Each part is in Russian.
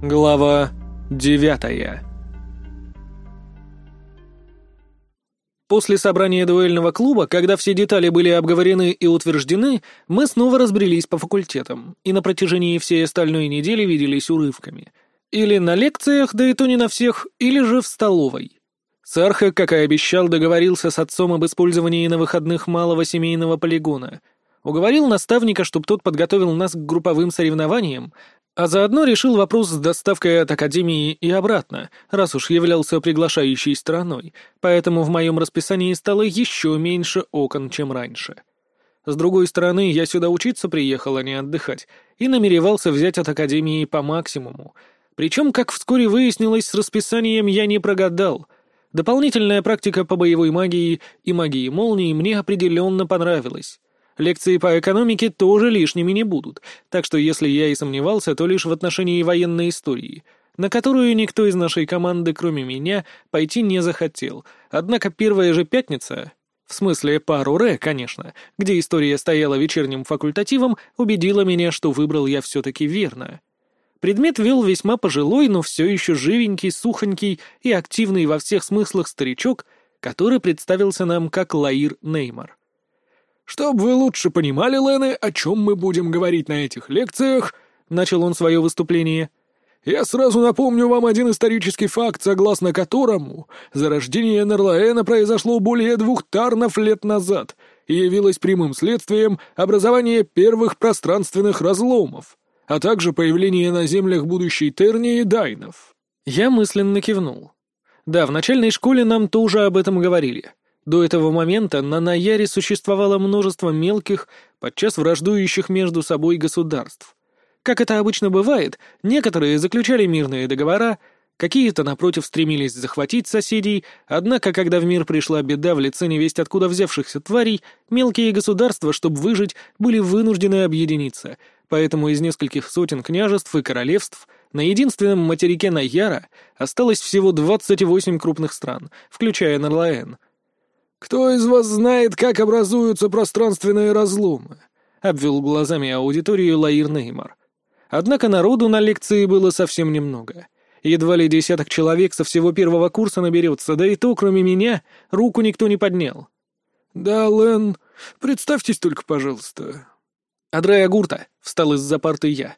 Глава девятая После собрания дуэльного клуба, когда все детали были обговорены и утверждены, мы снова разбрелись по факультетам и на протяжении всей остальной недели виделись урывками. Или на лекциях, да и то не на всех, или же в столовой. Сарха, как и обещал, договорился с отцом об использовании на выходных малого семейного полигона. Уговорил наставника, чтобы тот подготовил нас к групповым соревнованиям, а заодно решил вопрос с доставкой от Академии и обратно, раз уж являлся приглашающей стороной, поэтому в моем расписании стало еще меньше окон, чем раньше. С другой стороны, я сюда учиться приехал, а не отдыхать, и намеревался взять от Академии по максимуму. Причем, как вскоре выяснилось, с расписанием я не прогадал — Дополнительная практика по боевой магии и магии молнии мне определенно понравилась. Лекции по экономике тоже лишними не будут, так что если я и сомневался, то лишь в отношении военной истории, на которую никто из нашей команды, кроме меня, пойти не захотел. Однако первая же пятница, в смысле пару Ре, конечно, где история стояла вечерним факультативом, убедила меня, что выбрал я все-таки верно. Предмет вел весьма пожилой, но все еще живенький, сухонький и активный во всех смыслах старичок, который представился нам как Лаир Неймар. «Чтоб вы лучше понимали, Лены, о чем мы будем говорить на этих лекциях», — начал он свое выступление, — «я сразу напомню вам один исторический факт, согласно которому зарождение Нерлаэна произошло более двух тарнов лет назад и явилось прямым следствием образования первых пространственных разломов а также появление на землях будущей Тернии Дайнов. Я мысленно кивнул. Да, в начальной школе нам тоже об этом говорили. До этого момента на Наяре существовало множество мелких, подчас враждующих между собой государств. Как это обычно бывает, некоторые заключали мирные договора, Какие-то, напротив, стремились захватить соседей, однако, когда в мир пришла беда в лице невесть откуда взявшихся тварей, мелкие государства, чтобы выжить, были вынуждены объединиться, поэтому из нескольких сотен княжеств и королевств на единственном материке Наяра осталось всего 28 крупных стран, включая Нарлаэн. «Кто из вас знает, как образуются пространственные разломы?» — обвел глазами аудиторию Лаир Неймар. Однако народу на лекции было совсем немного — Едва ли десяток человек со всего первого курса наберется, да и то, кроме меня, руку никто не поднял. «Да, Лен, представьтесь только, пожалуйста». Адрея Гурта, встал из-за парты я.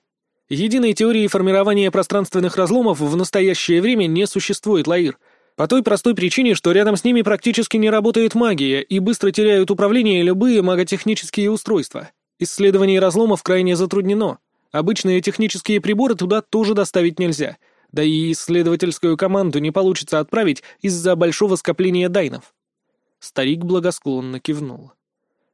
Единой теории формирования пространственных разломов в настоящее время не существует, Лаир. По той простой причине, что рядом с ними практически не работает магия и быстро теряют управление любые маготехнические устройства. Исследование разломов крайне затруднено. Обычные технические приборы туда тоже доставить нельзя — да и исследовательскую команду не получится отправить из-за большого скопления дайнов. Старик благосклонно кивнул.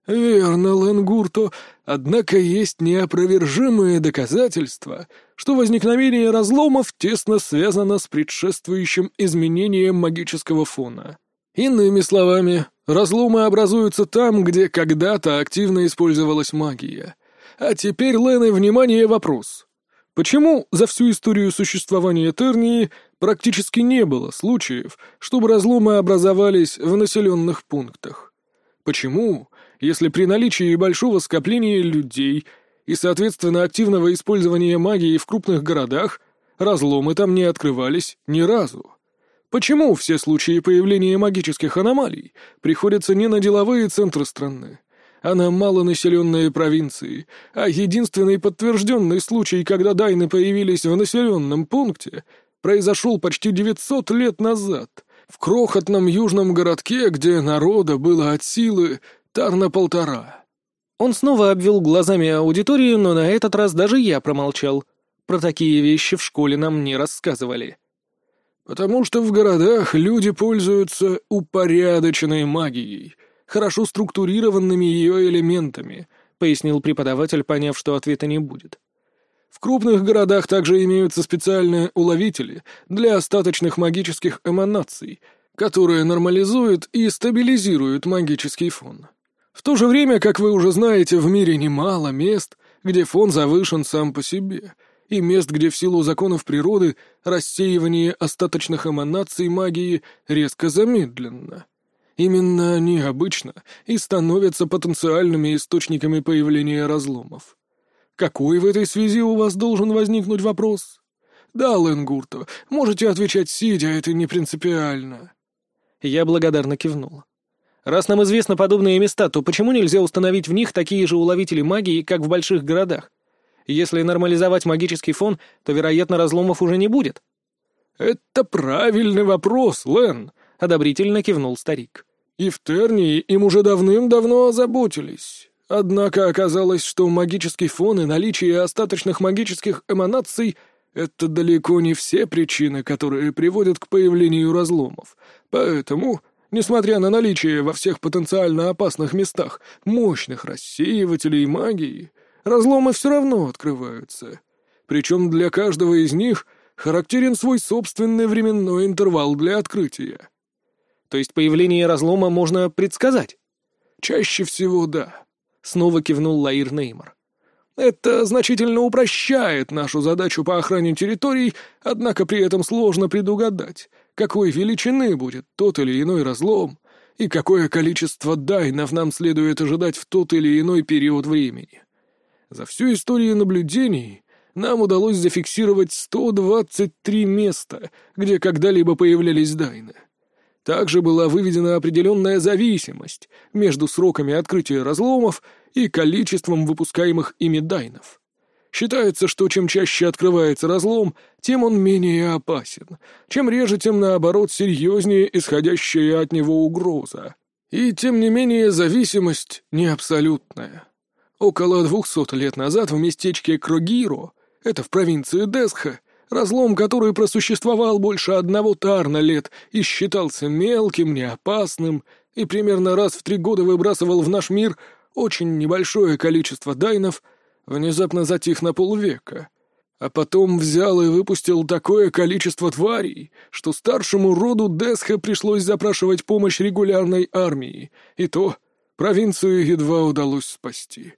«Верно, Ленгурто, однако есть неопровержимые доказательства, что возникновение разломов тесно связано с предшествующим изменением магического фона. Иными словами, разломы образуются там, где когда-то активно использовалась магия. А теперь, Лены, внимание, вопрос. Почему за всю историю существования Тернии практически не было случаев, чтобы разломы образовались в населенных пунктах? Почему, если при наличии большого скопления людей и, соответственно, активного использования магии в крупных городах, разломы там не открывались ни разу? Почему все случаи появления магических аномалий приходятся не на деловые центры страны, а на малонаселенные провинции, а единственный подтвержденный случай, когда дайны появились в населенном пункте, произошел почти 900 лет назад, в крохотном южном городке, где народа было от силы тарна полтора. Он снова обвел глазами аудиторию, но на этот раз даже я промолчал. Про такие вещи в школе нам не рассказывали. «Потому что в городах люди пользуются упорядоченной магией», хорошо структурированными ее элементами», — пояснил преподаватель, поняв, что ответа не будет. В крупных городах также имеются специальные уловители для остаточных магических эманаций, которые нормализуют и стабилизируют магический фон. В то же время, как вы уже знаете, в мире немало мест, где фон завышен сам по себе, и мест, где в силу законов природы рассеивание остаточных эманаций магии резко замедленно. Именно они обычно и становятся потенциальными источниками появления разломов. Какой в этой связи у вас должен возникнуть вопрос? Да, Ленгурто, можете отвечать сидя, это не принципиально. Я благодарно кивнул. Раз нам известны подобные места, то почему нельзя установить в них такие же уловители магии, как в больших городах? Если нормализовать магический фон, то, вероятно, разломов уже не будет. «Это правильный вопрос, Лен», — одобрительно кивнул старик. «И в Тернии им уже давным-давно озаботились. Однако оказалось, что магический фон и наличие остаточных магических эманаций — это далеко не все причины, которые приводят к появлению разломов. Поэтому, несмотря на наличие во всех потенциально опасных местах мощных рассеивателей магии, разломы все равно открываются. Причем для каждого из них характерен свой собственный временной интервал для открытия. То есть появление разлома можно предсказать? Чаще всего да. Снова кивнул Лаир Неймар. Это значительно упрощает нашу задачу по охране территорий, однако при этом сложно предугадать, какой величины будет тот или иной разлом и какое количество дайнов нам следует ожидать в тот или иной период времени. За всю историю наблюдений нам удалось зафиксировать 123 места, где когда-либо появлялись дайны. Также была выведена определенная зависимость между сроками открытия разломов и количеством выпускаемых ими дайнов. Считается, что чем чаще открывается разлом, тем он менее опасен, чем реже, тем наоборот серьезнее исходящая от него угроза. И тем не менее зависимость не абсолютная. Около двухсот лет назад в местечке Крогиро, это в провинции Десха, разлом, который просуществовал больше одного тарна лет и считался мелким, неопасным, и примерно раз в три года выбрасывал в наш мир очень небольшое количество дайнов, внезапно затих на полвека. А потом взял и выпустил такое количество тварей, что старшему роду Десха пришлось запрашивать помощь регулярной армии, и то провинцию едва удалось спасти.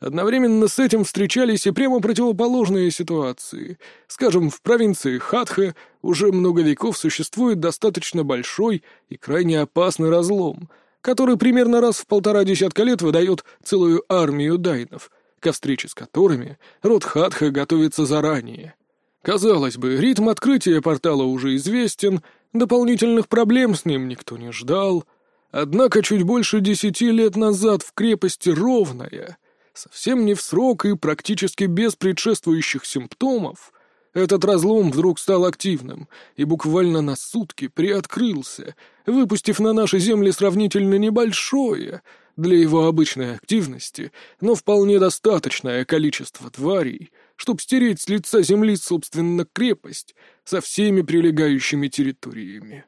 Одновременно с этим встречались и прямо противоположные ситуации. Скажем, в провинции Хатха уже много веков существует достаточно большой и крайне опасный разлом, который примерно раз в полтора десятка лет выдает целую армию дайнов, ко встрече с которыми род Хатха готовится заранее. Казалось бы, ритм открытия портала уже известен, дополнительных проблем с ним никто не ждал. Однако чуть больше десяти лет назад в крепости Ровная — совсем не в срок и практически без предшествующих симптомов, этот разлом вдруг стал активным и буквально на сутки приоткрылся, выпустив на наши земли сравнительно небольшое для его обычной активности, но вполне достаточное количество тварей, чтобы стереть с лица земли, собственно, крепость со всеми прилегающими территориями.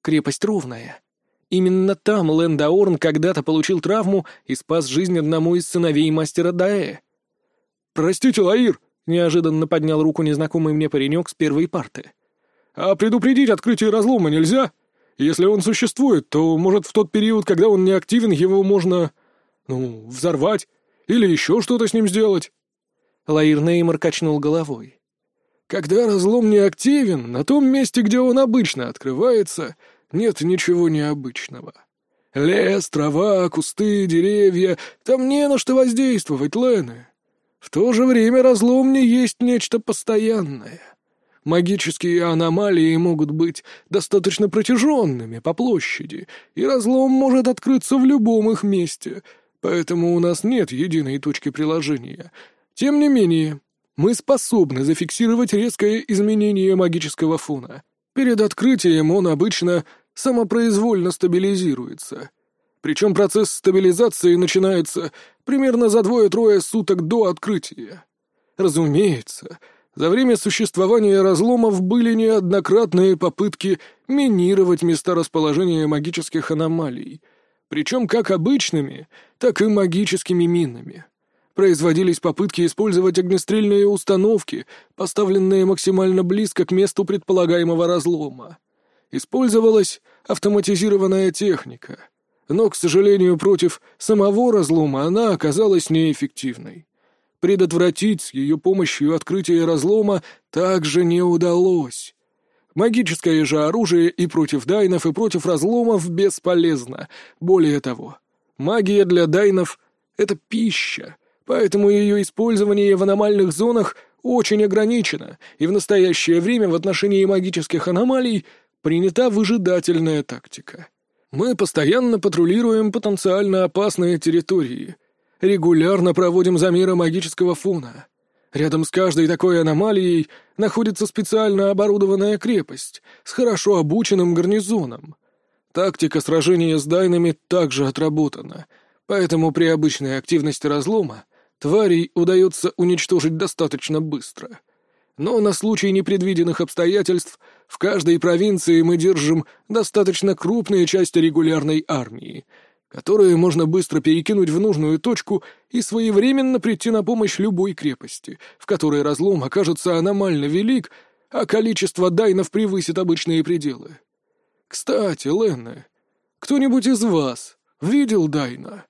Крепость ровная, Именно там Лэндаорн когда-то получил травму и спас жизнь одному из сыновей мастера Даэ. «Простите, Лаир!» — неожиданно поднял руку незнакомый мне паренек с первой парты. «А предупредить открытие разлома нельзя? Если он существует, то, может, в тот период, когда он не активен, его можно... ну, взорвать или еще что-то с ним сделать?» Лаир Неймар качнул головой. «Когда разлом не активен, на том месте, где он обычно открывается, нет ничего необычного. Лес, трава, кусты, деревья — там не на что воздействовать, Лены. В то же время разлом не есть нечто постоянное. Магические аномалии могут быть достаточно протяженными по площади, и разлом может открыться в любом их месте, поэтому у нас нет единой точки приложения. Тем не менее, мы способны зафиксировать резкое изменение магического фона — Перед открытием он обычно самопроизвольно стабилизируется. Причем процесс стабилизации начинается примерно за двое-трое суток до открытия. Разумеется, за время существования разломов были неоднократные попытки минировать места расположения магических аномалий, причем как обычными, так и магическими минами производились попытки использовать огнестрельные установки, поставленные максимально близко к месту предполагаемого разлома. Использовалась автоматизированная техника, но, к сожалению, против самого разлома она оказалась неэффективной. Предотвратить ее помощью открытие разлома также не удалось. Магическое же оружие и против дайнов, и против разломов бесполезно. Более того, магия для дайнов — это пища, поэтому ее использование в аномальных зонах очень ограничена, и в настоящее время в отношении магических аномалий принята выжидательная тактика. Мы постоянно патрулируем потенциально опасные территории, регулярно проводим замеры магического фона. Рядом с каждой такой аномалией находится специально оборудованная крепость с хорошо обученным гарнизоном. Тактика сражения с дайнами также отработана, поэтому при обычной активности разлома тварей удается уничтожить достаточно быстро. Но на случай непредвиденных обстоятельств в каждой провинции мы держим достаточно крупные части регулярной армии — которые можно быстро перекинуть в нужную точку и своевременно прийти на помощь любой крепости, в которой разлом окажется аномально велик, а количество дайнов превысит обычные пределы. Кстати, Ленна, кто-нибудь из вас видел дайна?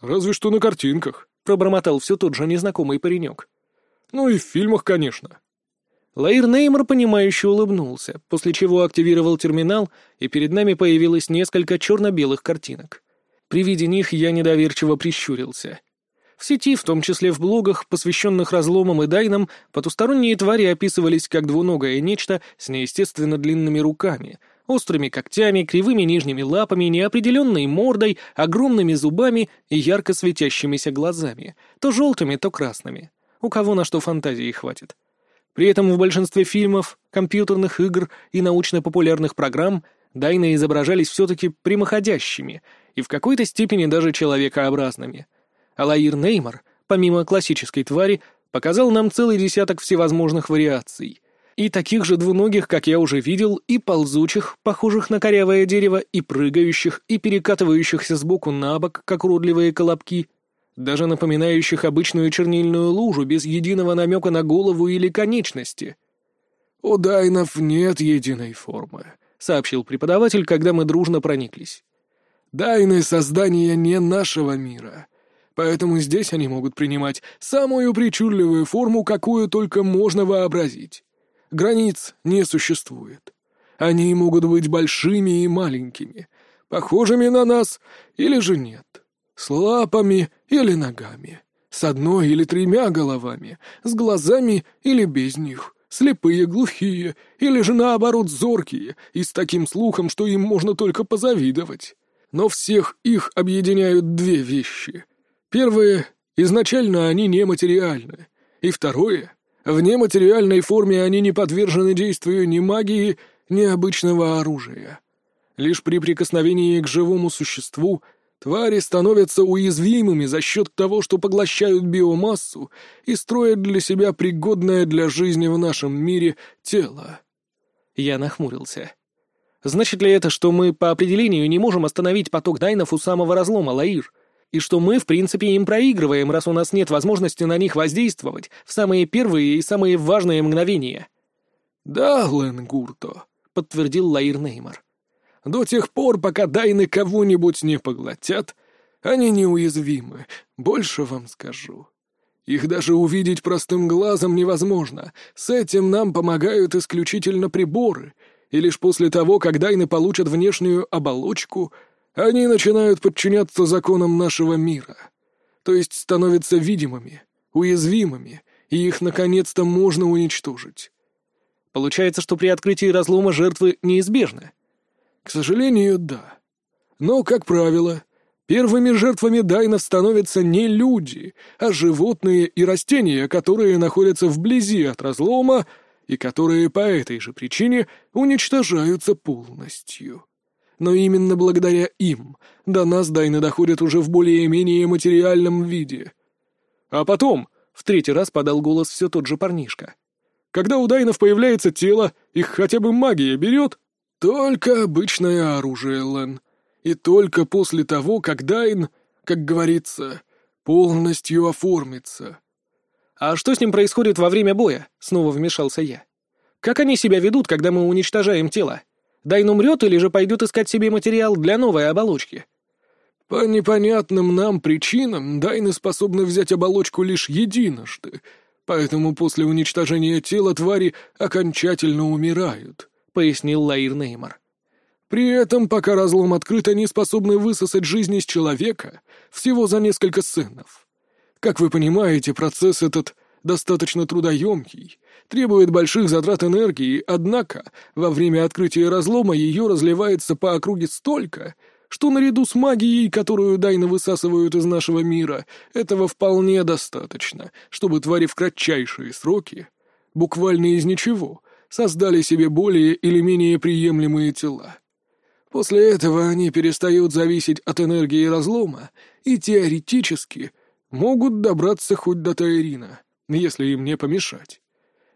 Разве что на картинках, пробормотал все тот же незнакомый паренек. Ну и в фильмах, конечно. Лаир Неймор, понимающе улыбнулся, после чего активировал терминал, и перед нами появилось несколько черно-белых картинок. При виде них я недоверчиво прищурился. В сети, в том числе в блогах, посвященных разломам и дайнам, потусторонние твари описывались как двуногое нечто с неестественно длинными руками, острыми когтями, кривыми нижними лапами, неопределенной мордой, огромными зубами и ярко светящимися глазами, то желтыми, то красными. У кого на что фантазии хватит. При этом в большинстве фильмов, компьютерных игр и научно-популярных программ дайны изображались все-таки прямоходящими — и в какой-то степени даже человекообразными. Алаир Неймар, помимо классической твари, показал нам целый десяток всевозможных вариаций. И таких же двуногих, как я уже видел, и ползучих, похожих на корявое дерево, и прыгающих, и перекатывающихся сбоку на бок, как уродливые колобки, даже напоминающих обычную чернильную лужу без единого намека на голову или конечности. «У дайнов нет единой формы», — сообщил преподаватель, когда мы дружно прониклись. Дайны создания не нашего мира. Поэтому здесь они могут принимать самую причудливую форму, какую только можно вообразить. Границ не существует. Они могут быть большими и маленькими, похожими на нас или же нет, с лапами или ногами, с одной или тремя головами, с глазами или без них, слепые, глухие или же наоборот зоркие и с таким слухом, что им можно только позавидовать. Но всех их объединяют две вещи. Первое — изначально они нематериальны. И второе — в нематериальной форме они не подвержены действию ни магии, ни обычного оружия. Лишь при прикосновении к живому существу твари становятся уязвимыми за счет того, что поглощают биомассу и строят для себя пригодное для жизни в нашем мире тело. Я нахмурился. Значит ли это, что мы по определению не можем остановить поток дайнов у самого разлома, Лаир? И что мы, в принципе, им проигрываем, раз у нас нет возможности на них воздействовать в самые первые и самые важные мгновения? «Да, Ленгурто», — подтвердил Лаир Неймар. «До тех пор, пока дайны кого-нибудь не поглотят, они неуязвимы, больше вам скажу. Их даже увидеть простым глазом невозможно, с этим нам помогают исключительно приборы — и лишь после того, как дайны получат внешнюю оболочку, они начинают подчиняться законам нашего мира, то есть становятся видимыми, уязвимыми, и их наконец-то можно уничтожить. Получается, что при открытии разлома жертвы неизбежны? К сожалению, да. Но, как правило, первыми жертвами дайнов становятся не люди, а животные и растения, которые находятся вблизи от разлома, и которые по этой же причине уничтожаются полностью. Но именно благодаря им до нас дайны доходят уже в более-менее материальном виде. А потом, в третий раз подал голос все тот же парнишка. Когда у дайнов появляется тело, их хотя бы магия берет? Только обычное оружие, Лен. И только после того, как дайн, как говорится, полностью оформится. «А что с ним происходит во время боя?» — снова вмешался я. «Как они себя ведут, когда мы уничтожаем тело? Дайн умрет или же пойдет искать себе материал для новой оболочки?» «По непонятным нам причинам Дайны способны взять оболочку лишь единожды, поэтому после уничтожения тела твари окончательно умирают», — пояснил Лаир Неймар. «При этом, пока разлом открыт, они способны высосать жизнь из человека всего за несколько сценов. Как вы понимаете, процесс этот достаточно трудоемкий, требует больших затрат энергии, однако во время открытия разлома ее разливается по округе столько, что наряду с магией, которую Дайны высасывают из нашего мира, этого вполне достаточно, чтобы твари в кратчайшие сроки, буквально из ничего, создали себе более или менее приемлемые тела. После этого они перестают зависеть от энергии разлома и теоретически могут добраться хоть до Тайрина, если им не помешать.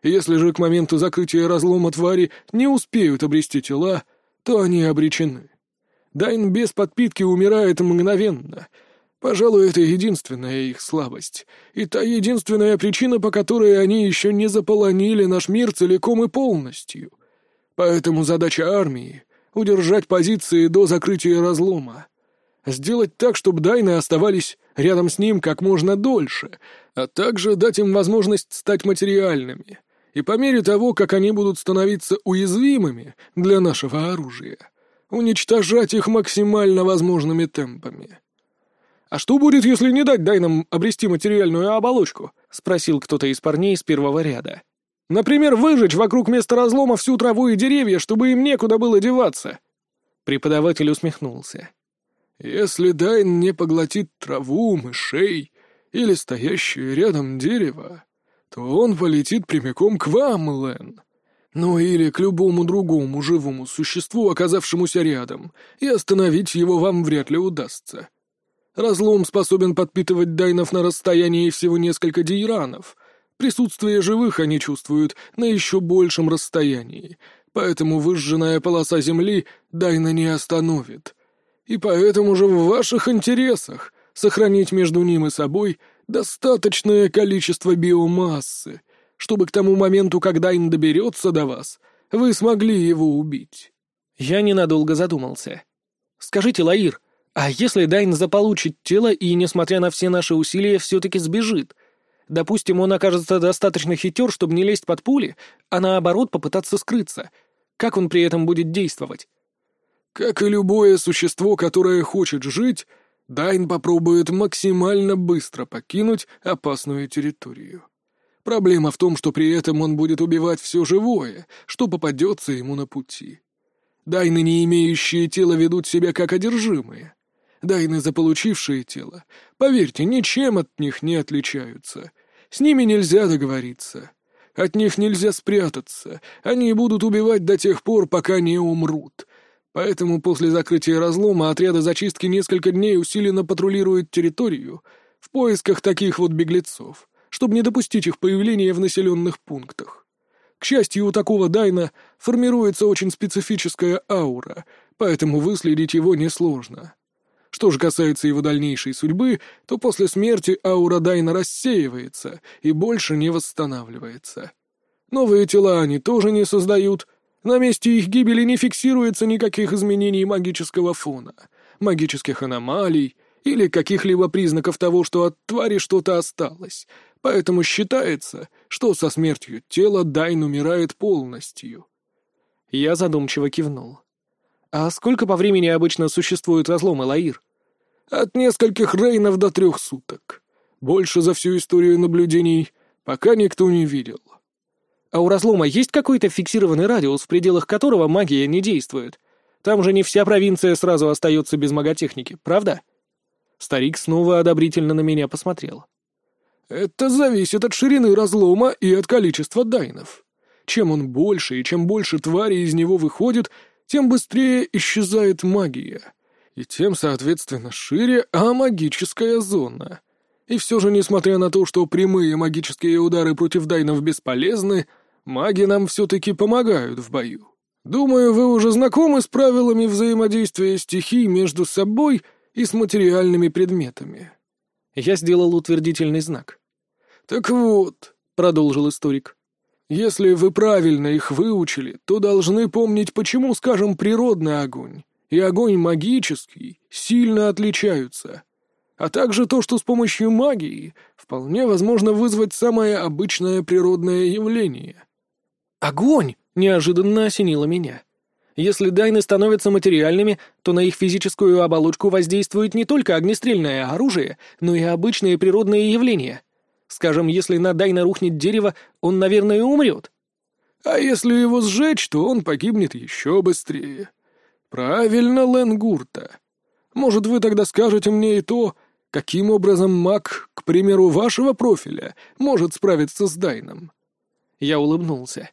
Если же к моменту закрытия разлома твари не успеют обрести тела, то они обречены. Дайн без подпитки умирает мгновенно. Пожалуй, это единственная их слабость. И та единственная причина, по которой они еще не заполонили наш мир целиком и полностью. Поэтому задача армии — удержать позиции до закрытия разлома. Сделать так, чтобы Дайны оставались рядом с ним как можно дольше, а также дать им возможность стать материальными. И по мере того, как они будут становиться уязвимыми для нашего оружия — уничтожать их максимально возможными темпами. «А что будет, если не дать Дайнам обрести материальную оболочку?» — спросил кто-то из парней с первого ряда. «Например, выжечь вокруг места разлома всю траву и деревья, чтобы им некуда было деваться». Преподаватель усмехнулся. «Если Дайн не поглотит траву, мышей или стоящее рядом дерево, то он полетит прямиком к вам, Лэн. Ну или к любому другому живому существу, оказавшемуся рядом, и остановить его вам вряд ли удастся. Разлом способен подпитывать дайнов на расстоянии всего несколько дейранов. Присутствие живых они чувствуют на еще большем расстоянии, поэтому выжженная полоса земли дайна не остановит. И поэтому же в ваших интересах сохранить между ним и собой достаточное количество биомассы — чтобы к тому моменту, когда им доберется до вас, вы смогли его убить». Я ненадолго задумался. «Скажите, Лаир, а если Дайн заполучит тело и, несмотря на все наши усилия, все-таки сбежит? Допустим, он окажется достаточно хитер, чтобы не лезть под пули, а наоборот попытаться скрыться. Как он при этом будет действовать?» «Как и любое существо, которое хочет жить», Дайн попробует максимально быстро покинуть опасную территорию. Проблема в том, что при этом он будет убивать все живое, что попадется ему на пути. Дайны, не имеющие тела, ведут себя как одержимые. Дайны, заполучившие тело, поверьте, ничем от них не отличаются. С ними нельзя договориться. От них нельзя спрятаться. Они будут убивать до тех пор, пока не умрут. Поэтому после закрытия разлома отряды зачистки несколько дней усиленно патрулируют территорию в поисках таких вот беглецов чтобы не допустить их появления в населенных пунктах. К счастью, у такого Дайна формируется очень специфическая аура, поэтому выследить его несложно. Что же касается его дальнейшей судьбы, то после смерти аура Дайна рассеивается и больше не восстанавливается. Новые тела они тоже не создают, на месте их гибели не фиксируется никаких изменений магического фона, магических аномалий или каких-либо признаков того, что от твари что-то осталось — Поэтому считается, что со смертью тело Дайн умирает полностью. Я задумчиво кивнул. А сколько по времени обычно существуют разломы Лаир? От нескольких рейнов до трех суток. Больше за всю историю наблюдений пока никто не видел. А у разлома есть какой-то фиксированный радиус, в пределах которого магия не действует? Там же не вся провинция сразу остается без маготехники, правда? Старик снова одобрительно на меня посмотрел. Это зависит от ширины разлома и от количества дайнов. Чем он больше и чем больше тварей из него выходит, тем быстрее исчезает магия. И тем, соответственно, шире амагическая зона. И все же, несмотря на то, что прямые магические удары против дайнов бесполезны, маги нам все-таки помогают в бою. Думаю, вы уже знакомы с правилами взаимодействия стихий между собой и с материальными предметами. Я сделал утвердительный знак. «Так вот», — продолжил историк, — «если вы правильно их выучили, то должны помнить, почему, скажем, природный огонь и огонь магический сильно отличаются, а также то, что с помощью магии вполне возможно вызвать самое обычное природное явление». «Огонь!» — неожиданно осенило меня. Если дайны становятся материальными, то на их физическую оболочку воздействует не только огнестрельное оружие, но и обычные природные явления — Скажем, если на Дайна рухнет дерево, он, наверное, умрет. А если его сжечь, то он погибнет еще быстрее. Правильно, Ленгурта. Может, вы тогда скажете мне и то, каким образом маг, к примеру, вашего профиля, может справиться с Дайном?» Я улыбнулся.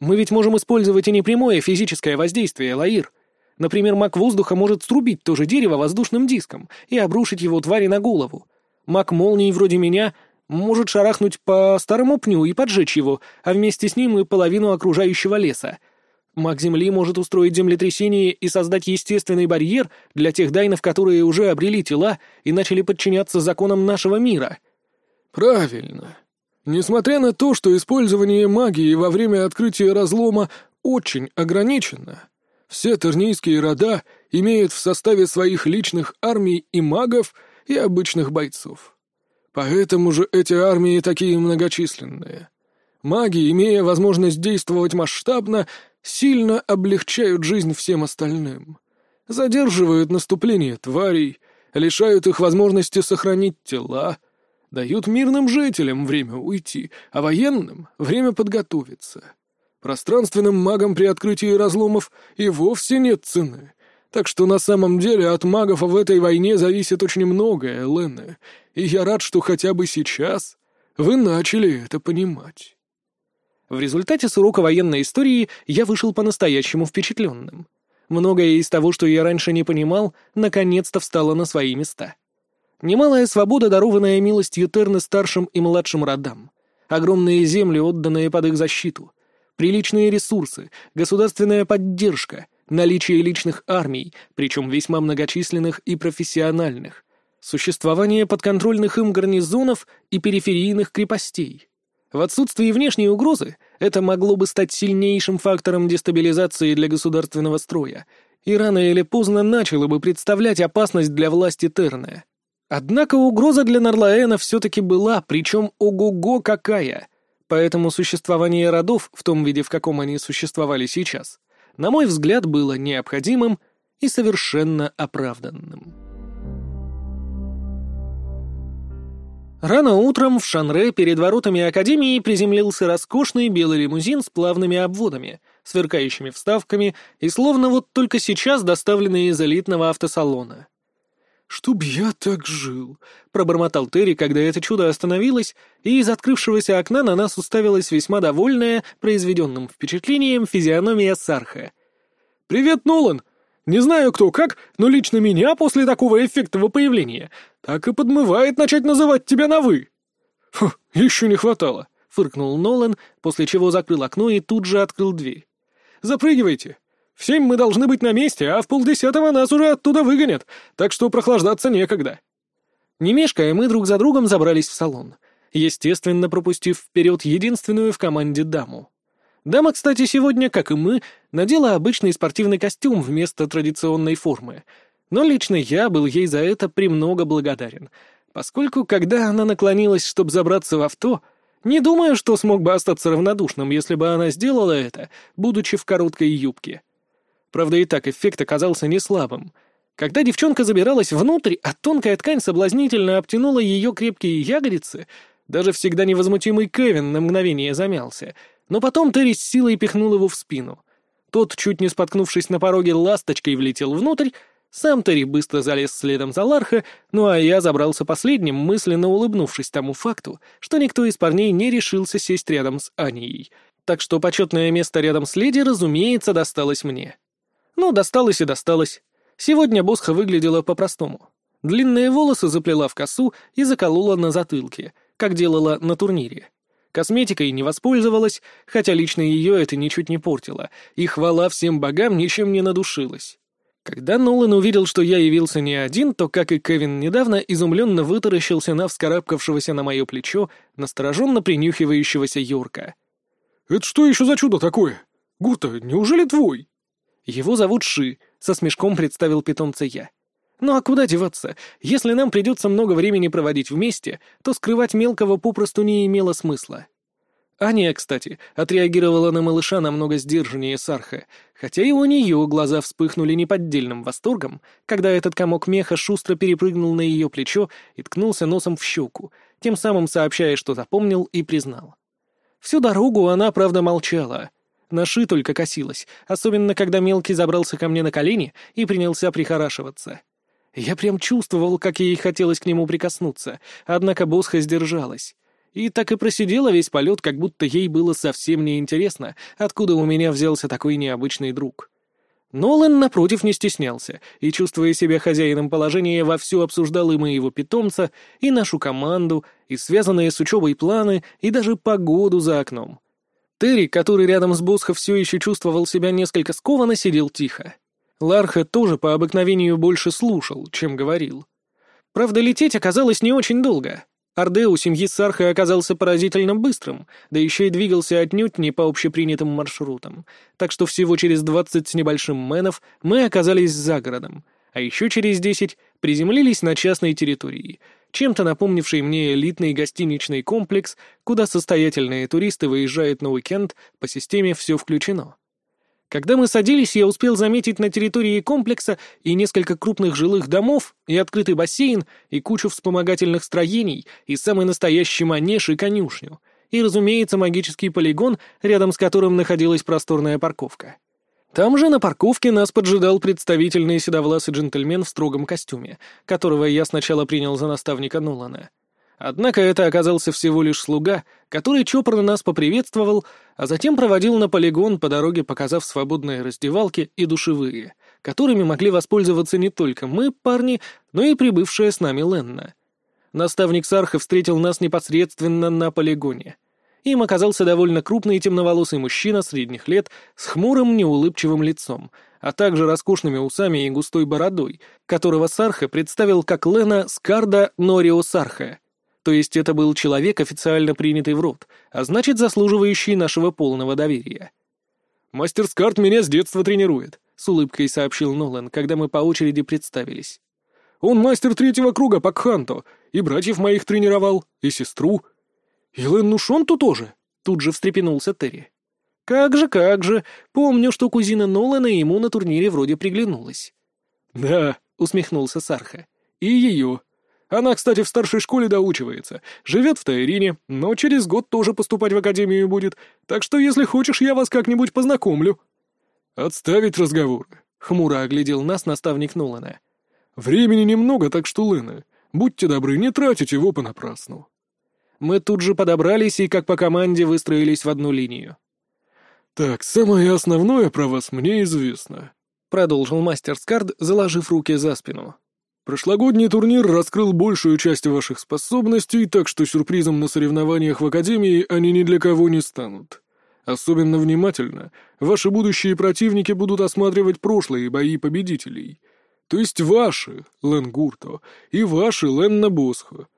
«Мы ведь можем использовать и непрямое физическое воздействие, Лаир. Например, маг воздуха может струбить то же дерево воздушным диском и обрушить его твари на голову. Маг молнии вроде меня может шарахнуть по старому пню и поджечь его, а вместе с ним и половину окружающего леса. Маг Земли может устроить землетрясение и создать естественный барьер для тех дайнов, которые уже обрели тела и начали подчиняться законам нашего мира. Правильно. Несмотря на то, что использование магии во время открытия разлома очень ограничено, все тернийские рода имеют в составе своих личных армий и магов, и обычных бойцов. Поэтому же эти армии такие многочисленные. Маги, имея возможность действовать масштабно, сильно облегчают жизнь всем остальным. Задерживают наступление тварей, лишают их возможности сохранить тела, дают мирным жителям время уйти, а военным — время подготовиться. Пространственным магам при открытии разломов и вовсе нет цены. Так что на самом деле от магов в этой войне зависит очень многое, Ленна, и я рад, что хотя бы сейчас вы начали это понимать. В результате с урока военной истории я вышел по-настоящему впечатленным. Многое из того, что я раньше не понимал, наконец-то встало на свои места. Немалая свобода, дарованная милостью Терны старшим и младшим родам. Огромные земли, отданные под их защиту. Приличные ресурсы, государственная поддержка, наличие личных армий, причем весьма многочисленных и профессиональных. Существование подконтрольных им гарнизонов и периферийных крепостей. В отсутствии внешней угрозы это могло бы стать сильнейшим фактором дестабилизации для государственного строя, и рано или поздно начало бы представлять опасность для власти Терна. Однако угроза для Нарлаэна все-таки была, причем ого-го какая, поэтому существование родов в том виде, в каком они существовали сейчас, на мой взгляд, было необходимым и совершенно оправданным. Рано утром в Шанре перед воротами Академии приземлился роскошный белый лимузин с плавными обводами, сверкающими вставками и словно вот только сейчас доставленный из элитного автосалона. «Чтоб я так жил!» — пробормотал Терри, когда это чудо остановилось, и из открывшегося окна на нас уставилась весьма довольная, произведенным впечатлением, физиономия Сарха. «Привет, Нолан! Не знаю, кто как, но лично меня после такого эффектного появления так и подмывает начать называть тебя на «вы». Фу, еще не хватало, — фыркнул Нолан, после чего закрыл окно и тут же открыл дверь. Запрыгивайте. В семь мы должны быть на месте, а в полдесятого нас уже оттуда выгонят, так что прохлаждаться некогда. Не мешкая, мы друг за другом забрались в салон, естественно, пропустив вперед единственную в команде даму. Дама, кстати, сегодня, как и мы, надела обычный спортивный костюм вместо традиционной формы — но лично я был ей за это премного благодарен, поскольку, когда она наклонилась, чтобы забраться в авто, не думаю, что смог бы остаться равнодушным, если бы она сделала это, будучи в короткой юбке. Правда, и так эффект оказался не слабым. Когда девчонка забиралась внутрь, а тонкая ткань соблазнительно обтянула ее крепкие ягодицы, даже всегда невозмутимый Кевин на мгновение замялся, но потом Терри с силой пихнул его в спину. Тот, чуть не споткнувшись на пороге, ласточкой влетел внутрь, сам Терри быстро залез следом за Ларха, ну а я забрался последним, мысленно улыбнувшись тому факту, что никто из парней не решился сесть рядом с Анией. Так что почетное место рядом с леди, разумеется, досталось мне. Ну, досталось и досталось. Сегодня Босха выглядела по-простому. Длинные волосы заплела в косу и заколола на затылке, как делала на турнире. Косметикой не воспользовалась, хотя лично ее это ничуть не портило, и хвала всем богам ничем не надушилась. Когда Нолан увидел, что я явился не один, то, как и Кевин недавно, изумленно вытаращился на вскарабкавшегося на мое плечо, настороженно принюхивающегося Йорка. «Это что еще за чудо такое? Гурта, неужели твой?» «Его зовут Ши», — со смешком представил питомца я. «Ну а куда деваться? Если нам придется много времени проводить вместе, то скрывать мелкого попросту не имело смысла». Аня, кстати, отреагировала на малыша намного сдержаннее Сарха, хотя и у нее глаза вспыхнули неподдельным восторгом, когда этот комок меха шустро перепрыгнул на ее плечо и ткнулся носом в щеку, тем самым сообщая, что запомнил и признал. Всю дорогу она, правда, молчала. Наши только косилась, особенно когда мелкий забрался ко мне на колени и принялся прихорашиваться. Я прям чувствовал, как ей хотелось к нему прикоснуться, однако Босха сдержалась. И так и просидела весь полет, как будто ей было совсем неинтересно, откуда у меня взялся такой необычный друг. Нолан, напротив, не стеснялся и, чувствуя себя хозяином положения, вовсю обсуждал и моего питомца, и нашу команду, и связанные с учебой планы, и даже погоду за окном. Терри, который рядом с Босхо все еще чувствовал себя несколько скованно, сидел тихо. Ларха тоже по обыкновению больше слушал, чем говорил. Правда, лететь оказалось не очень долго. Орде у семьи Сарха оказался поразительно быстрым, да еще и двигался отнюдь не по общепринятым маршрутам, так что всего через двадцать с небольшим менов мы оказались за городом, а еще через десять приземлились на частной территории, чем-то напомнивший мне элитный гостиничный комплекс, куда состоятельные туристы выезжают на уикенд по системе «все включено». Когда мы садились, я успел заметить на территории комплекса и несколько крупных жилых домов, и открытый бассейн, и кучу вспомогательных строений, и самый настоящий манеж и конюшню, и, разумеется, магический полигон, рядом с которым находилась просторная парковка. Там же на парковке нас поджидал представительный седовласый джентльмен в строгом костюме, которого я сначала принял за наставника Нолана. Однако это оказался всего лишь слуга, который чопорно нас поприветствовал, а затем проводил на полигон по дороге, показав свободные раздевалки и душевые, которыми могли воспользоваться не только мы, парни, но и прибывшая с нами Ленна. Наставник Сарха встретил нас непосредственно на полигоне. Им оказался довольно крупный темноволосый мужчина средних лет с хмурым неулыбчивым лицом, а также роскошными усами и густой бородой, которого Сарха представил как Лена Скарда Норио Сарха — то есть это был человек, официально принятый в рот, а значит, заслуживающий нашего полного доверия. «Мастер Скарт меня с детства тренирует», — с улыбкой сообщил Нолан, когда мы по очереди представились. «Он мастер третьего круга по Кханто, и братьев моих тренировал, и сестру. И Ленну Шонту тоже», — тут же встрепенулся Терри. «Как же, как же, помню, что кузина Нолана ему на турнире вроде приглянулась». «Да», — усмехнулся Сарха, — «и ее». Она, кстати, в старшей школе доучивается, живет в Тайрине, но через год тоже поступать в академию будет, так что, если хочешь, я вас как-нибудь познакомлю». «Отставить разговор», — хмуро оглядел нас наставник Нолана. «Времени немного, так что, Лена, будьте добры, не тратите его понапрасну». Мы тут же подобрались и, как по команде, выстроились в одну линию. «Так, самое основное про вас мне известно», — продолжил мастер Скард, заложив руки за спину. Прошлогодний турнир раскрыл большую часть ваших способностей, так что сюрпризом на соревнованиях в Академии они ни для кого не станут. Особенно внимательно ваши будущие противники будут осматривать прошлые бои победителей. То есть ваши, Лен Гурто, и ваши, Ленна Босхо.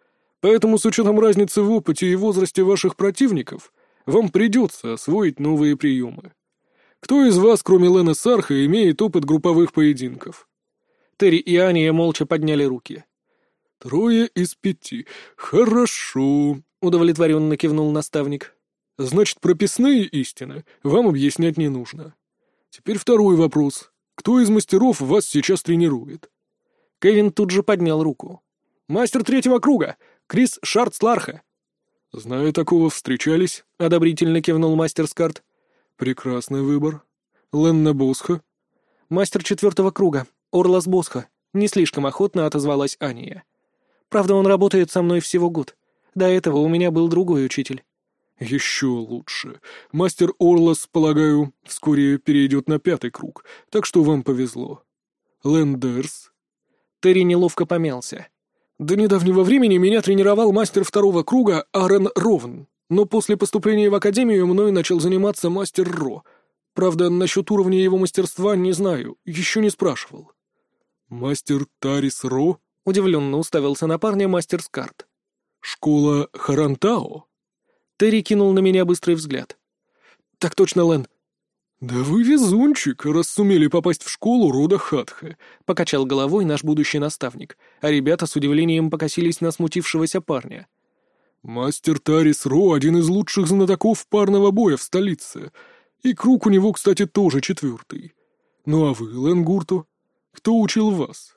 Поэтому с учетом разницы в опыте и возрасте ваших противников, вам придется освоить новые приемы. Кто из вас, кроме Лена Сарха, имеет опыт групповых поединков? Терри и Ания молча подняли руки. «Трое из пяти. Хорошо», — удовлетворенно кивнул наставник. «Значит, прописные истины вам объяснять не нужно. Теперь второй вопрос. Кто из мастеров вас сейчас тренирует?» Кевин тут же поднял руку. «Мастер третьего круга! Крис Шартсларха!» «Знаю такого, встречались», — одобрительно кивнул мастер Скарт. «Прекрасный выбор. Ленна Босха?» «Мастер четвертого круга. Орлас Босха», — не слишком охотно отозвалась Ания. «Правда, он работает со мной всего год. До этого у меня был другой учитель». «Еще лучше. Мастер Орлас, полагаю, вскоре перейдет на пятый круг, так что вам повезло. Лендерс?» Терри неловко помялся. «До недавнего времени меня тренировал мастер второго круга Арен Ровн, но после поступления в академию мной начал заниматься мастер Ро. Правда, насчет уровня его мастерства не знаю, еще не спрашивал». «Мастер Тарис Ро?» — удивленно уставился на парня мастер Скарт. «Школа Харантао?» Терри кинул на меня быстрый взгляд. «Так точно, Лэн». «Да вы везунчик, раз сумели попасть в школу рода Хатха», — покачал головой наш будущий наставник, а ребята с удивлением покосились на смутившегося парня. «Мастер Тарис Ро — один из лучших знатоков парного боя в столице, и круг у него, кстати, тоже четвертый. Ну а вы, Лэн Гурту?» Кто учил вас?»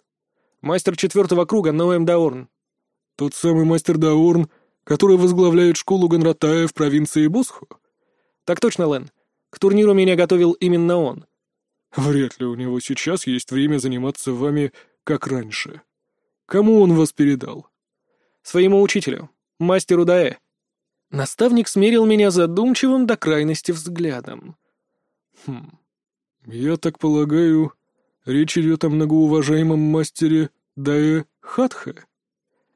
«Мастер четвертого круга Ноэм Даорн». «Тот самый мастер Даорн, который возглавляет школу Ганратая в провинции Босхо? Так точно, Лен. К турниру меня готовил именно он. Вряд ли у него сейчас есть время заниматься вами, как раньше. Кому он вас передал? Своему учителю, мастеру Даэ. Наставник смерил меня задумчивым до крайности взглядом. Хм. Я так полагаю, речь идет о многоуважаемом мастере Даэ Хатхе?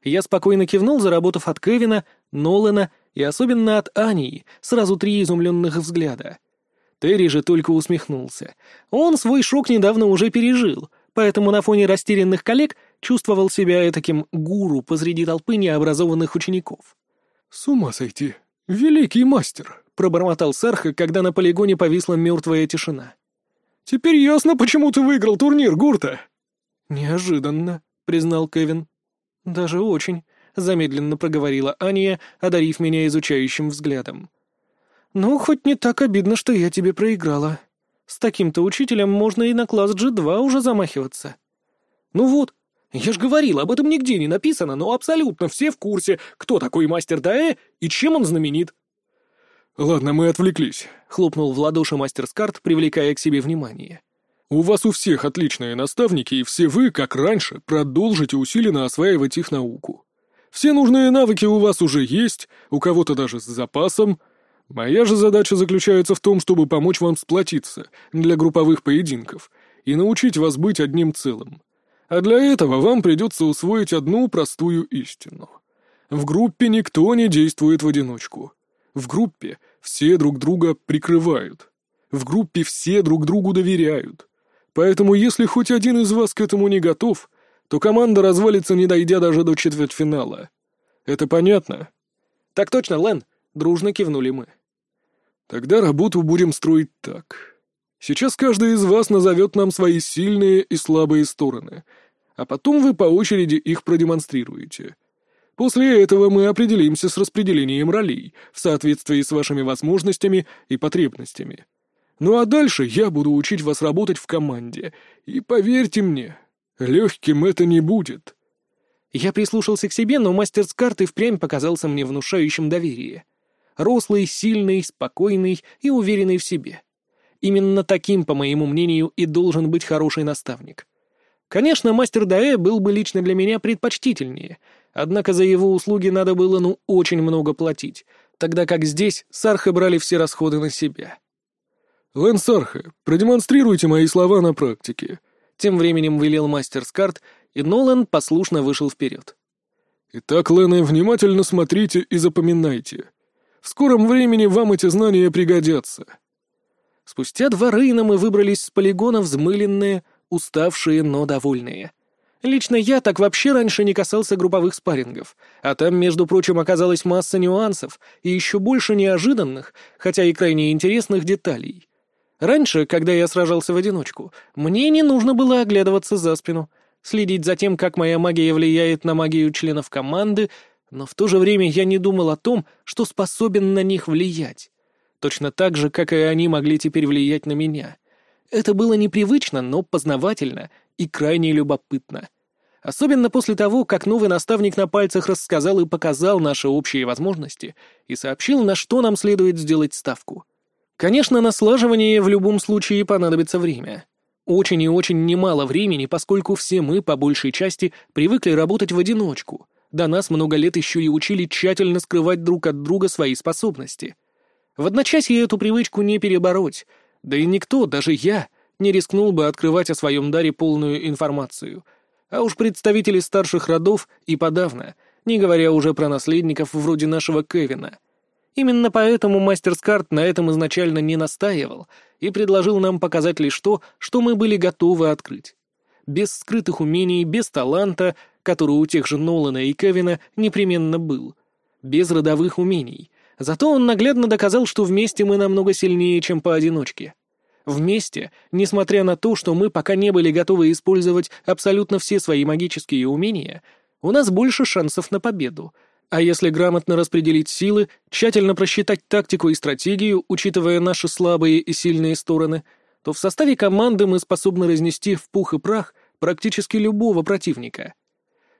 Я спокойно кивнул, заработав от Кевина, Нолана и особенно от Ани сразу три изумленных взгляда. Терри же только усмехнулся. Он свой шок недавно уже пережил, поэтому на фоне растерянных коллег чувствовал себя таким гуру посреди толпы необразованных учеников. «С ума сойти! Великий мастер!» — пробормотал Сарха, когда на полигоне повисла мертвая тишина. «Теперь ясно, почему ты выиграл турнир, Гурта!» «Неожиданно», — признал Кевин. «Даже очень», — замедленно проговорила Аня, одарив меня изучающим взглядом. «Ну, хоть не так обидно, что я тебе проиграла. С таким-то учителем можно и на класс G2 уже замахиваться». «Ну вот, я ж говорил, об этом нигде не написано, но абсолютно все в курсе, кто такой мастер Даэ и чем он знаменит». «Ладно, мы отвлеклись», — хлопнул в ладоши мастер Скарт, привлекая к себе внимание. «У вас у всех отличные наставники, и все вы, как раньше, продолжите усиленно осваивать их науку. Все нужные навыки у вас уже есть, у кого-то даже с запасом, Моя же задача заключается в том, чтобы помочь вам сплотиться для групповых поединков и научить вас быть одним целым. А для этого вам придется усвоить одну простую истину. В группе никто не действует в одиночку. В группе все друг друга прикрывают. В группе все друг другу доверяют. Поэтому если хоть один из вас к этому не готов, то команда развалится, не дойдя даже до четвертьфинала. Это понятно? Так точно, Лен, дружно кивнули мы. Тогда работу будем строить так. Сейчас каждый из вас назовет нам свои сильные и слабые стороны, а потом вы по очереди их продемонстрируете. После этого мы определимся с распределением ролей в соответствии с вашими возможностями и потребностями. Ну а дальше я буду учить вас работать в команде, и поверьте мне, легким это не будет. Я прислушался к себе, но мастер с карты впрямь показался мне внушающим доверие. Рослый, сильный, спокойный и уверенный в себе. Именно таким, по моему мнению, и должен быть хороший наставник. Конечно, мастер Даэ был бы лично для меня предпочтительнее, однако за его услуги надо было ну очень много платить, тогда как здесь Сархы брали все расходы на себя. «Лэн Сарха, продемонстрируйте мои слова на практике», — тем временем велел мастер Скарт, и Нолан послушно вышел вперед. «Итак, Лены, внимательно смотрите и запоминайте. В скором времени вам эти знания пригодятся». Спустя два рейна мы выбрались с полигона взмыленные, уставшие, но довольные. Лично я так вообще раньше не касался групповых спаррингов, а там, между прочим, оказалась масса нюансов и еще больше неожиданных, хотя и крайне интересных деталей. Раньше, когда я сражался в одиночку, мне не нужно было оглядываться за спину, следить за тем, как моя магия влияет на магию членов команды, но в то же время я не думал о том, что способен на них влиять. Точно так же, как и они могли теперь влиять на меня. Это было непривычно, но познавательно и крайне любопытно. Особенно после того, как новый наставник на пальцах рассказал и показал наши общие возможности и сообщил, на что нам следует сделать ставку. Конечно, на слаживание в любом случае понадобится время. Очень и очень немало времени, поскольку все мы, по большей части, привыкли работать в одиночку — до нас много лет еще и учили тщательно скрывать друг от друга свои способности. В одночасье эту привычку не перебороть, да и никто, даже я, не рискнул бы открывать о своем даре полную информацию. А уж представители старших родов и подавно, не говоря уже про наследников вроде нашего Кевина. Именно поэтому мастер Скарт на этом изначально не настаивал и предложил нам показать лишь то, что мы были готовы открыть. Без скрытых умений, без таланта, который у тех же Нолана и Кевина непременно был. Без родовых умений. Зато он наглядно доказал, что вместе мы намного сильнее, чем поодиночке. Вместе, несмотря на то, что мы пока не были готовы использовать абсолютно все свои магические умения, у нас больше шансов на победу. А если грамотно распределить силы, тщательно просчитать тактику и стратегию, учитывая наши слабые и сильные стороны, то в составе команды мы способны разнести в пух и прах практически любого противника.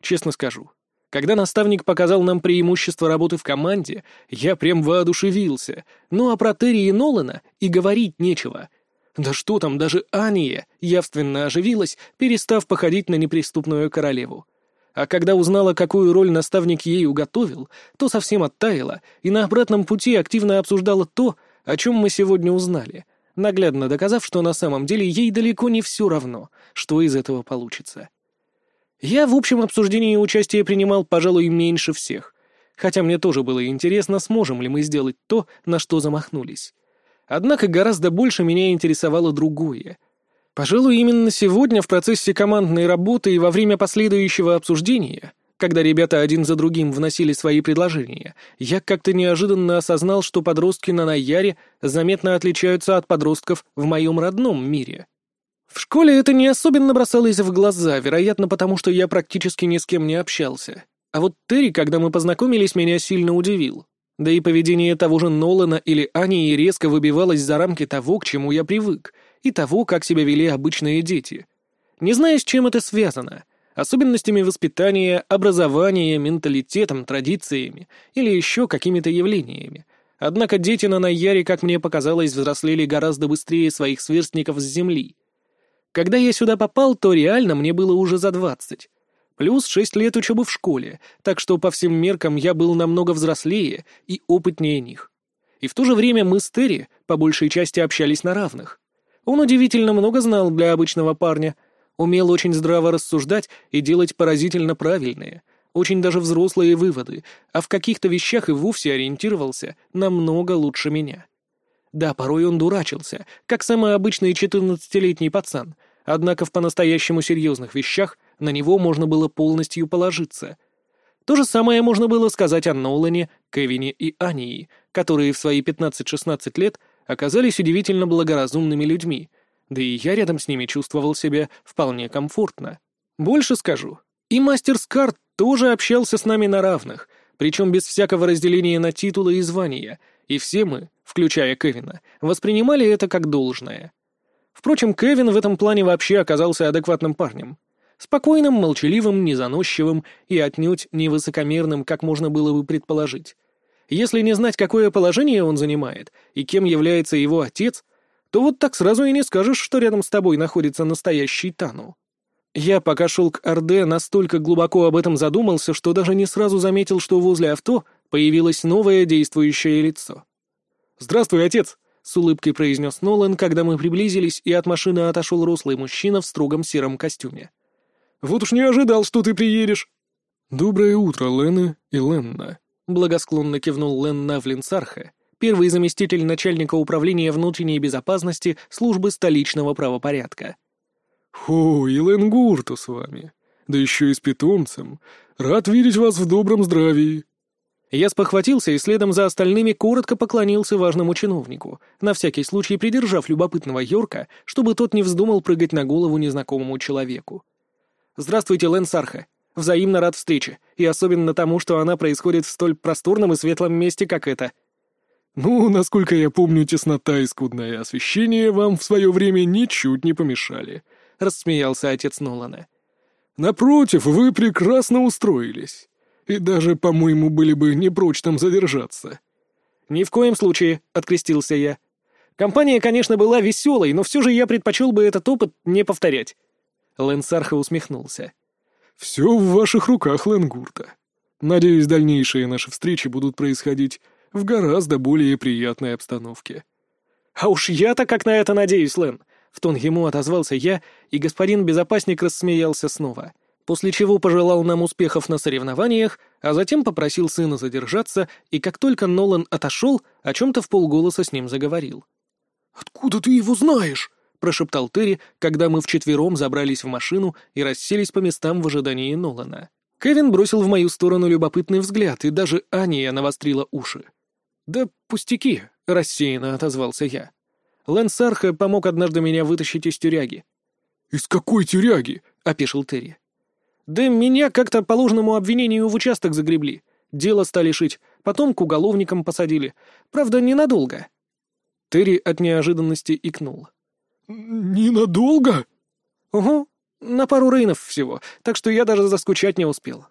Честно скажу, Когда наставник показал нам преимущество работы в команде, я прям воодушевился. Ну а про Терри и Нолана и говорить нечего. Да что там, даже Ания явственно оживилась, перестав походить на неприступную королеву. А когда узнала, какую роль наставник ей уготовил, то совсем оттаяла и на обратном пути активно обсуждала то, о чем мы сегодня узнали, наглядно доказав, что на самом деле ей далеко не все равно, что из этого получится. Я в общем обсуждении участие принимал, пожалуй, меньше всех, хотя мне тоже было интересно, сможем ли мы сделать то, на что замахнулись. Однако гораздо больше меня интересовало другое. Пожалуй, именно сегодня в процессе командной работы и во время последующего обсуждения, когда ребята один за другим вносили свои предложения, я как-то неожиданно осознал, что подростки на Наяре заметно отличаются от подростков в моем родном мире. В школе это не особенно бросалось в глаза, вероятно, потому что я практически ни с кем не общался. А вот Терри, когда мы познакомились, меня сильно удивил. Да и поведение того же Нолана или Ани резко выбивалось за рамки того, к чему я привык, и того, как себя вели обычные дети. Не знаю, с чем это связано. Особенностями воспитания, образования, менталитетом, традициями или еще какими-то явлениями. Однако дети на Наяре, как мне показалось, взрослели гораздо быстрее своих сверстников с Земли. Когда я сюда попал, то реально мне было уже за двадцать. Плюс шесть лет учебы в школе, так что по всем меркам я был намного взрослее и опытнее них. И в то же время мы с Терри по большей части общались на равных. Он удивительно много знал для обычного парня, умел очень здраво рассуждать и делать поразительно правильные, очень даже взрослые выводы, а в каких-то вещах и вовсе ориентировался намного лучше меня. Да, порой он дурачился, как самый обычный четырнадцатилетний пацан, однако в по-настоящему серьезных вещах на него можно было полностью положиться. То же самое можно было сказать о Нолане, Кевине и Ании, которые в свои 15-16 лет оказались удивительно благоразумными людьми, да и я рядом с ними чувствовал себя вполне комфортно. Больше скажу, и мастер Скарт тоже общался с нами на равных, причем без всякого разделения на титулы и звания, и все мы, включая Кевина, воспринимали это как должное. Впрочем, Кевин в этом плане вообще оказался адекватным парнем. Спокойным, молчаливым, незаносчивым и отнюдь невысокомерным, как можно было бы предположить. Если не знать, какое положение он занимает и кем является его отец, то вот так сразу и не скажешь, что рядом с тобой находится настоящий Тану. Я, пока шел к Орде, настолько глубоко об этом задумался, что даже не сразу заметил, что возле авто появилось новое действующее лицо. «Здравствуй, отец!» — с улыбкой произнес Нолан, когда мы приблизились, и от машины отошел рослый мужчина в строгом сером костюме. «Вот уж не ожидал, что ты приедешь!» «Доброе утро, Лена и Ленна», — благосклонно кивнул Лен Навлин Сарха, первый заместитель начальника управления внутренней безопасности службы столичного правопорядка. «О, и Лен Гурту с вами! Да еще и с питомцем! Рад видеть вас в добром здравии!» Я спохватился и следом за остальными коротко поклонился важному чиновнику, на всякий случай придержав любопытного Йорка, чтобы тот не вздумал прыгать на голову незнакомому человеку. «Здравствуйте, Лэн Сарха. Взаимно рад встрече, и особенно тому, что она происходит в столь просторном и светлом месте, как это». «Ну, насколько я помню, теснота и скудное освещение вам в свое время ничуть не помешали», — рассмеялся отец Нолана. «Напротив, вы прекрасно устроились. И даже, по-моему, были бы не прочь там задержаться». «Ни в коем случае», — открестился я. «Компания, конечно, была веселой, но все же я предпочел бы этот опыт не повторять». Лэнсарха усмехнулся. «Все в ваших руках, Ленгурта. Надеюсь, дальнейшие наши встречи будут происходить в гораздо более приятной обстановке». «А уж я-то как на это надеюсь, Лэн!» В тон ему отозвался я, и господин безопасник рассмеялся снова — после чего пожелал нам успехов на соревнованиях, а затем попросил сына задержаться, и как только Нолан отошел, о чем-то в полголоса с ним заговорил. «Откуда ты его знаешь?» — прошептал Терри, когда мы вчетвером забрались в машину и расселись по местам в ожидании Нолана. Кевин бросил в мою сторону любопытный взгляд, и даже Ания навострила уши. «Да пустяки», — рассеянно отозвался я. Лэнс Арха помог однажды меня вытащить из тюряги. «Из какой тюряги?» — опешил Терри. Да меня как-то по ложному обвинению в участок загребли. Дело стали шить, потом к уголовникам посадили. Правда, ненадолго». Терри от неожиданности икнул. «Ненадолго?» «Угу, на пару рейнов всего, так что я даже заскучать не успел».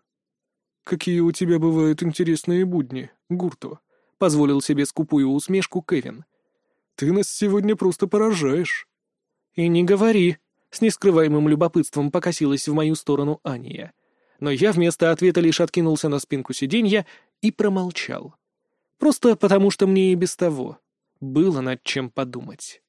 какие у тебя бывают интересные будни, Гурто», — позволил себе скупую усмешку Кевин. «Ты нас сегодня просто поражаешь». «И не говори», — с нескрываемым любопытством покосилась в мою сторону Ания. Но я вместо ответа лишь откинулся на спинку сиденья и промолчал. Просто потому, что мне и без того было над чем подумать.